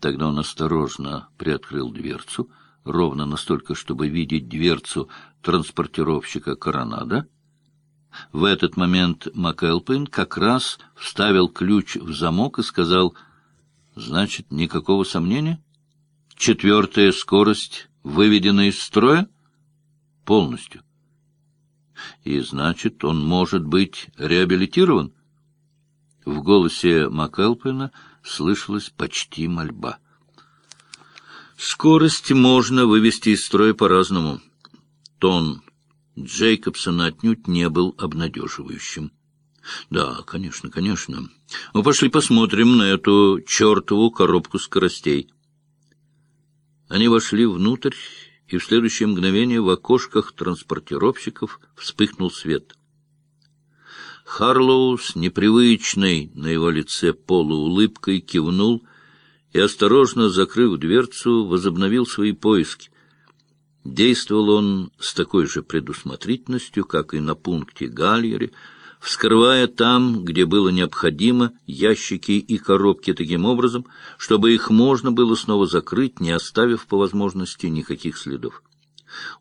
Тогда он осторожно приоткрыл дверцу, ровно настолько, чтобы видеть дверцу транспортировщика «Коронада». В этот момент МакЭлпин как раз вставил ключ в замок и сказал, «Значит, никакого сомнения? Четвертая скорость выведена из строя?» «Полностью». «И значит, он может быть реабилитирован?» В голосе МакЭлпина слышалась почти мольба. Скорость можно вывести из строя по-разному. Тон Джейкобсона отнюдь не был обнадеживающим. Да, конечно, конечно. Ну, пошли посмотрим на эту чертову коробку скоростей. Они вошли внутрь, и в следующее мгновение в окошках транспортировщиков вспыхнул свет. Харлоу с непривычной на его лице полуулыбкой кивнул и, осторожно закрыв дверцу, возобновил свои поиски. Действовал он с такой же предусмотрительностью, как и на пункте Гальере, вскрывая там, где было необходимо, ящики и коробки таким образом, чтобы их можно было снова закрыть, не оставив по возможности никаких следов.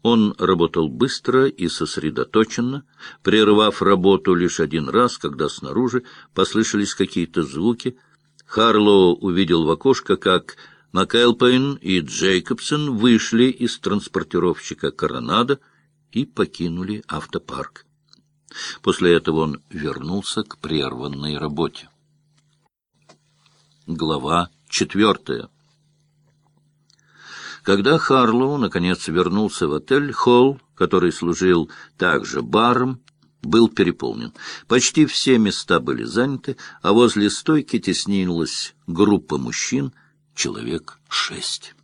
Он работал быстро и сосредоточенно, прервав работу лишь один раз, когда снаружи послышались какие-то звуки. Харлоу увидел в окошко, как МакЭлпейн и Джейкобсон вышли из транспортировщика «Коронада» и покинули автопарк. После этого он вернулся к прерванной работе. Глава четвертая когда Харлоу, наконец, вернулся в отель, холл, который служил также баром, был переполнен. Почти все места были заняты, а возле стойки теснилась группа мужчин, человек шесть.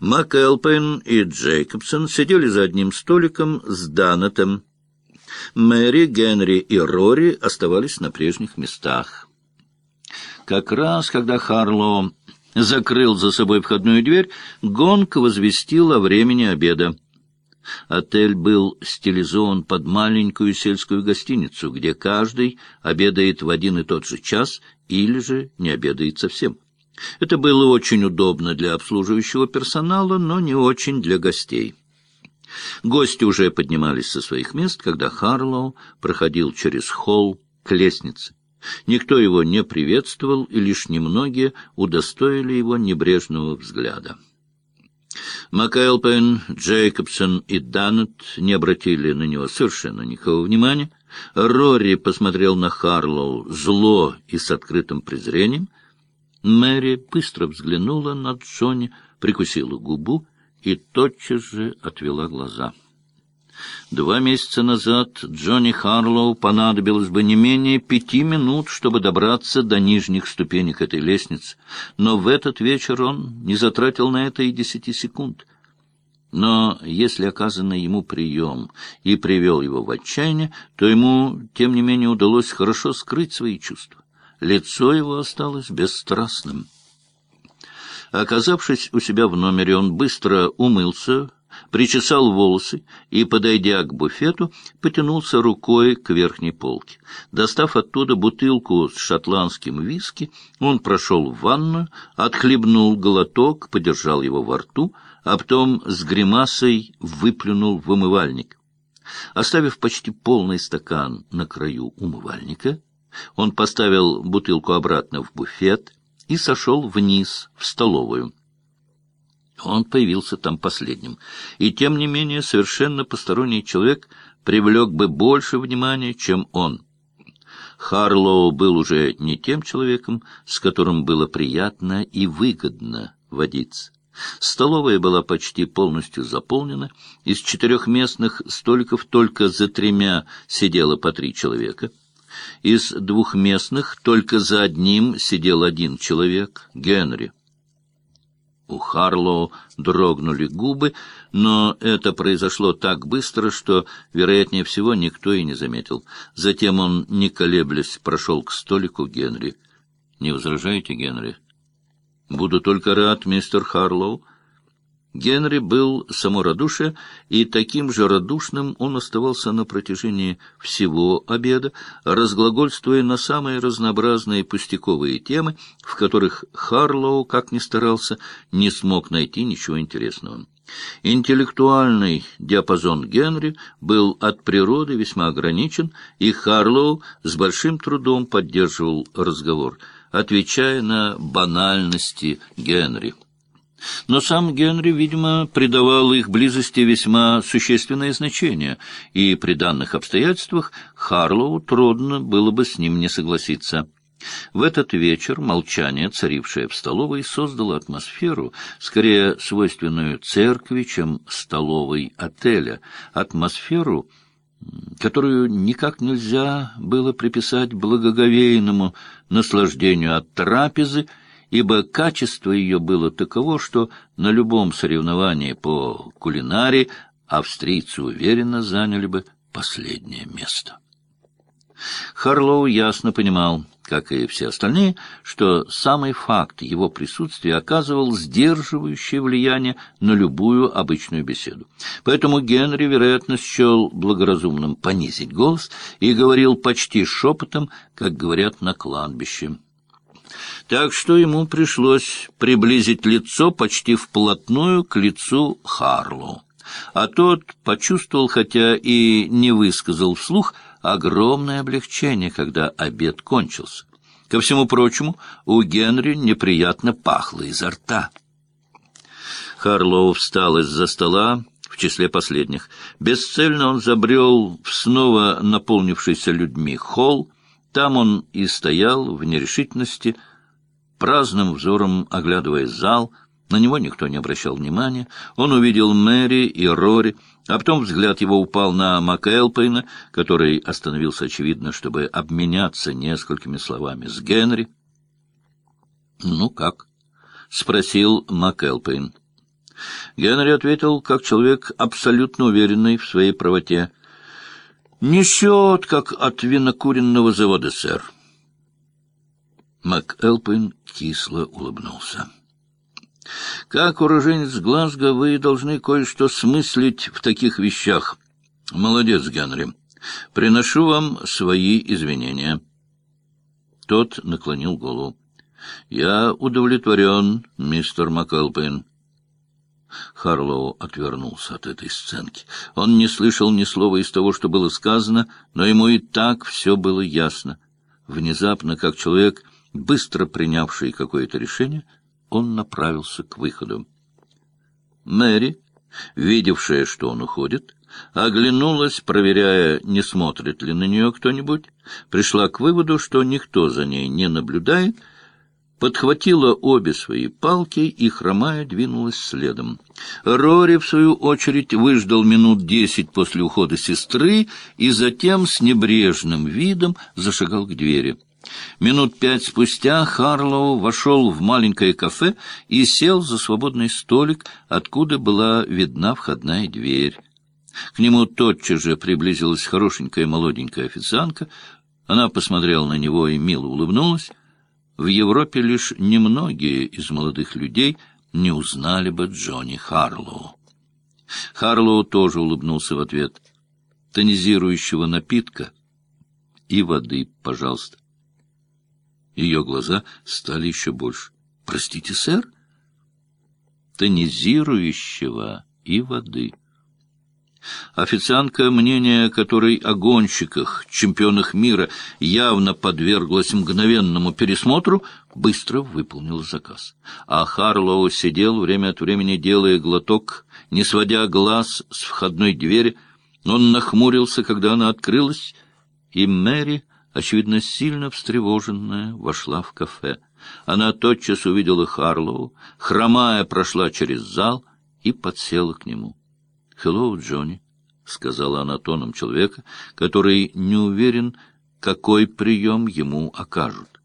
МакЭлпен и Джейкобсон сидели за одним столиком с Данетом. Мэри, Генри и Рори оставались на прежних местах. Как раз, когда Харлоу закрыл за собой входную дверь, гонг возвестил о времени обеда. Отель был стилизован под маленькую сельскую гостиницу, где каждый обедает в один и тот же час или же не обедает совсем. Это было очень удобно для обслуживающего персонала, но не очень для гостей. Гости уже поднимались со своих мест, когда Харлоу проходил через холл к лестнице. Никто его не приветствовал, и лишь немногие удостоили его небрежного взгляда. МакЭлпен, Джейкобсон и Даннет не обратили на него совершенно никакого внимания. Рори посмотрел на Харлоу зло и с открытым презрением. Мэри быстро взглянула на Джонни, прикусила губу и тотчас же отвела глаза. Два месяца назад Джонни Харлоу понадобилось бы не менее пяти минут, чтобы добраться до нижних ступенек этой лестницы, но в этот вечер он не затратил на это и десяти секунд. Но если оказанный ему прием и привел его в отчаяние, то ему, тем не менее, удалось хорошо скрыть свои чувства. Лицо его осталось бесстрастным. Оказавшись у себя в номере, он быстро умылся, причесал волосы и, подойдя к буфету, потянулся рукой к верхней полке. Достав оттуда бутылку с шотландским виски, он прошел в ванную, отхлебнул глоток, подержал его во рту, а потом с гримасой выплюнул в умывальник. Оставив почти полный стакан на краю умывальника, он поставил бутылку обратно в буфет и сошел вниз, в столовую. Он появился там последним. И, тем не менее, совершенно посторонний человек привлек бы больше внимания, чем он. Харлоу был уже не тем человеком, с которым было приятно и выгодно водиться. Столовая была почти полностью заполнена. Из четырехместных столиков только за тремя сидело по три человека. Из двухместных только за одним сидел один человек — Генри. У Харлоу дрогнули губы, но это произошло так быстро, что, вероятнее всего, никто и не заметил. Затем он, не колеблясь, прошел к столику Генри. — Не возражаете, Генри? — Буду только рад, мистер Харлоу. Генри был само радушие, и таким же радушным он оставался на протяжении всего обеда, разглагольствуя на самые разнообразные пустяковые темы, в которых Харлоу, как ни старался, не смог найти ничего интересного. Интеллектуальный диапазон Генри был от природы весьма ограничен, и Харлоу с большим трудом поддерживал разговор, отвечая на банальности Генри. Но сам Генри, видимо, придавал их близости весьма существенное значение, и при данных обстоятельствах Харлоу трудно было бы с ним не согласиться. В этот вечер молчание, царившее в столовой, создало атмосферу, скорее свойственную церкви, чем столовой отеля, атмосферу, которую никак нельзя было приписать благоговейному наслаждению от трапезы, ибо качество ее было таково, что на любом соревновании по кулинаре австрийцы уверенно заняли бы последнее место. Харлоу ясно понимал, как и все остальные, что самый факт его присутствия оказывал сдерживающее влияние на любую обычную беседу. Поэтому Генри, вероятно, счел благоразумным понизить голос и говорил почти шепотом, как говорят на кладбище так что ему пришлось приблизить лицо почти вплотную к лицу Харлу. А тот почувствовал, хотя и не высказал вслух, огромное облегчение, когда обед кончился. Ко всему прочему, у Генри неприятно пахло изо рта. Харлоу встал из-за стола, в числе последних. Бесцельно он забрел в снова наполнившийся людьми холл. Там он и стоял в нерешительности, праздным взором оглядывая зал, на него никто не обращал внимания. Он увидел Мэри и Рори, а потом взгляд его упал на МакЭлпейна, который остановился, очевидно, чтобы обменяться несколькими словами с Генри. «Ну как?» — спросил МакЭлпейн. Генри ответил, как человек, абсолютно уверенный в своей правоте. «Несет, как от винокуренного завода, сэр». МакЭлпин кисло улыбнулся. «Как уроженец Глазго вы должны кое-что смыслить в таких вещах. Молодец, Генри. Приношу вам свои извинения». Тот наклонил голову. «Я удовлетворен, мистер МакЭлпин». Харлоу отвернулся от этой сценки. Он не слышал ни слова из того, что было сказано, но ему и так все было ясно. Внезапно, как человек Быстро принявший какое-то решение, он направился к выходу. Мэри, видевшая, что он уходит, оглянулась, проверяя, не смотрит ли на нее кто-нибудь, пришла к выводу, что никто за ней не наблюдает, подхватила обе свои палки и, хромая, двинулась следом. Рори, в свою очередь, выждал минут десять после ухода сестры и затем с небрежным видом зашагал к двери. Минут пять спустя Харлоу вошел в маленькое кафе и сел за свободный столик, откуда была видна входная дверь. К нему тотчас же приблизилась хорошенькая молоденькая официантка. Она посмотрела на него и мило улыбнулась. В Европе лишь немногие из молодых людей не узнали бы Джонни Харлоу. Харлоу тоже улыбнулся в ответ. «Тонизирующего напитка и воды, пожалуйста». Ее глаза стали еще больше. — Простите, сэр? — Тонизирующего и воды. Официантка, мнение которой о гонщиках, чемпионах мира, явно подверглась мгновенному пересмотру, быстро выполнил заказ. А Харлоу сидел, время от времени делая глоток, не сводя глаз с входной двери. Он нахмурился, когда она открылась, и Мэри очевидно, сильно встревоженная, вошла в кафе. Она тотчас увидела Харлоу, хромая прошла через зал и подсела к нему. — Хеллоу, Джонни, — сказала она тоном человека, который не уверен, какой прием ему окажут.